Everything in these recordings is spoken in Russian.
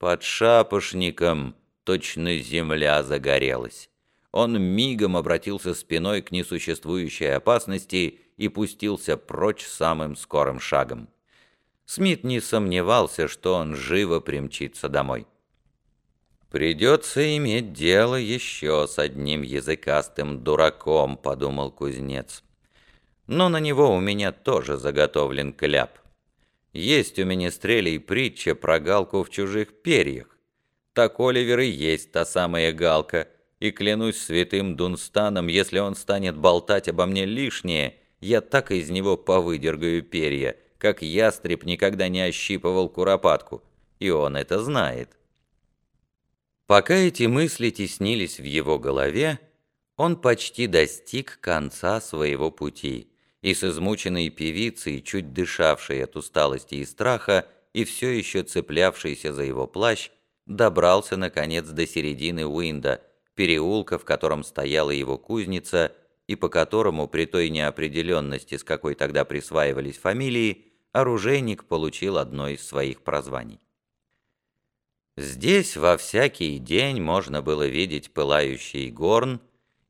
Под шапошником точно земля загорелась. Он мигом обратился спиной к несуществующей опасности и пустился прочь самым скорым шагом. Смит не сомневался, что он живо примчится домой. «Придется иметь дело еще с одним языкастым дураком», — подумал кузнец. «Но на него у меня тоже заготовлен кляп. Есть у меня стрелей притча про галку в чужих перьях. Так Оливер и есть та самая галка, и клянусь святым Дунстаном, если он станет болтать обо мне лишнее, я так из него повыдергаю перья, как ястреб никогда не ощипывал куропатку, и он это знает. Пока эти мысли теснились в его голове, он почти достиг конца своего пути, и с измученной певицей, чуть дышавшей от усталости и страха, и все еще цеплявшейся за его плащ, добрался, наконец, до середины Уинда, переулка, в котором стояла его кузница, и по которому, при той неопределенности, с какой тогда присваивались фамилии, оружейник получил одно из своих прозваний. Здесь во всякий день можно было видеть пылающий горн,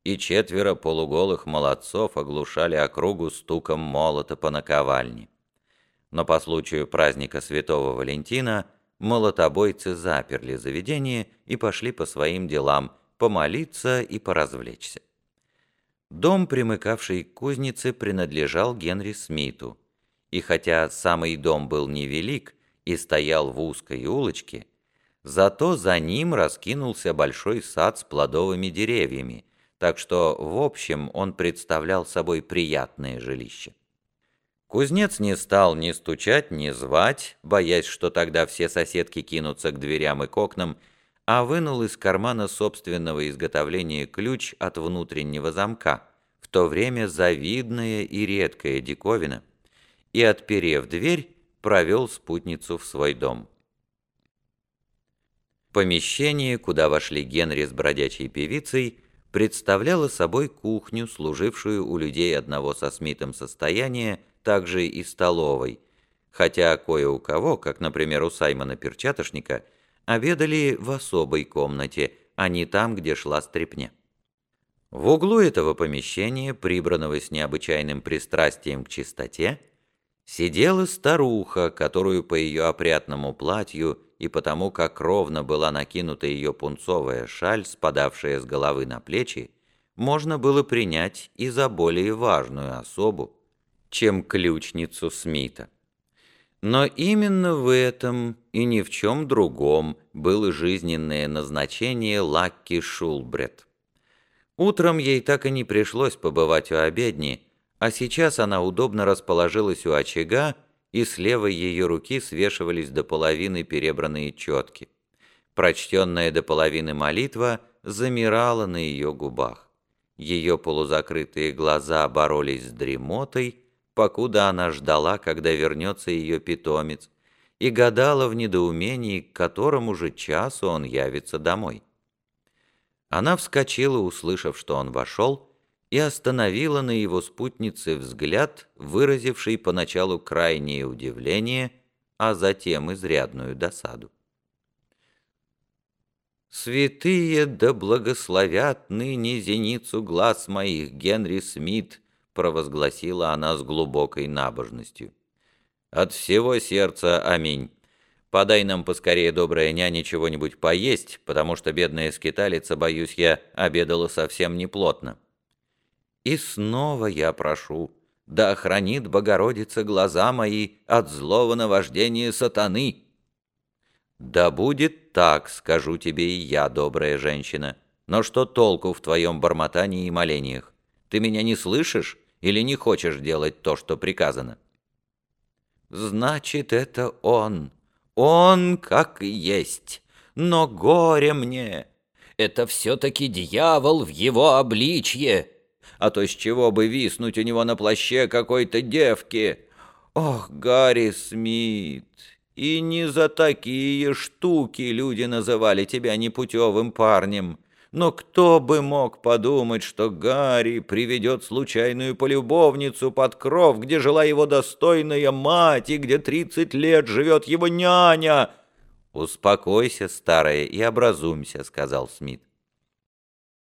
и четверо полуголых молодцов оглушали округу стуком молота по наковальне. Но по случаю праздника Святого Валентина молотобойцы заперли заведение и пошли по своим делам, помолиться и поразвлечься. Дом, примыкавший к кузнице, принадлежал Генри Смиту, и хотя самый дом был невелик и стоял в узкой улочке, зато за ним раскинулся большой сад с плодовыми деревьями, так что, в общем, он представлял собой приятное жилище. Кузнец не стал ни стучать, ни звать, боясь, что тогда все соседки кинутся к дверям и к окнам, а вынул из кармана собственного изготовления ключ от внутреннего замка, в то время завидная и редкая диковина – и, отперев дверь, провел спутницу в свой дом. Помещение, куда вошли Генри с бродячей певицей, представляло собой кухню, служившую у людей одного со Смитом состояния, также и столовой, хотя кое у кого, как, например, у Саймона Перчатошника, обедали в особой комнате, а не там, где шла стрепня. В углу этого помещения, прибранного с необычайным пристрастием к чистоте, сидела старуха, которую по ее опрятному платью и потому, как ровно была накинута ее пунцовая шаль, спадавшая с головы на плечи, можно было принять и за более важную особу, чем ключницу Смита. Но именно в этом и ни в чем другом было жизненное назначение Лакки Шулбрет. Утром ей так и не пришлось побывать у обедни, а сейчас она удобно расположилась у очага, и с левой ее руки свешивались до половины перебранные четки. Прочтенная до половины молитва замирала на ее губах. Ее полузакрытые глаза боролись с дремотой, покуда она ждала, когда вернется ее питомец, и гадала в недоумении, к которому же часу он явится домой. Она вскочила, услышав, что он вошел, и остановила на его спутнице взгляд, выразивший поначалу крайнее удивление, а затем изрядную досаду. «Святые да благословят ныне зеницу глаз моих, Генри Смит», провозгласила она с глубокой набожностью. «От всего сердца аминь. Подай нам поскорее, добрая няня, чего-нибудь поесть, потому что бедная скиталица, боюсь я, обедала совсем неплотно». И снова я прошу, да охранит Богородица глаза мои от злого наваждения сатаны. Да будет так, скажу тебе и я, добрая женщина. Но что толку в твоем бормотании и молениях? Ты меня не слышишь или не хочешь делать то, что приказано? Значит, это он. Он как есть. Но горе мне. Это все-таки дьявол в его обличье а то с чего бы виснуть у него на плаще какой-то девки. Ох, Гарри Смит, и не за такие штуки люди называли тебя непутевым парнем. Но кто бы мог подумать, что Гарри приведет случайную полюбовницу под кров, где жила его достойная мать и где тридцать лет живет его няня? «Успокойся, старая, и образумься», — сказал Смит.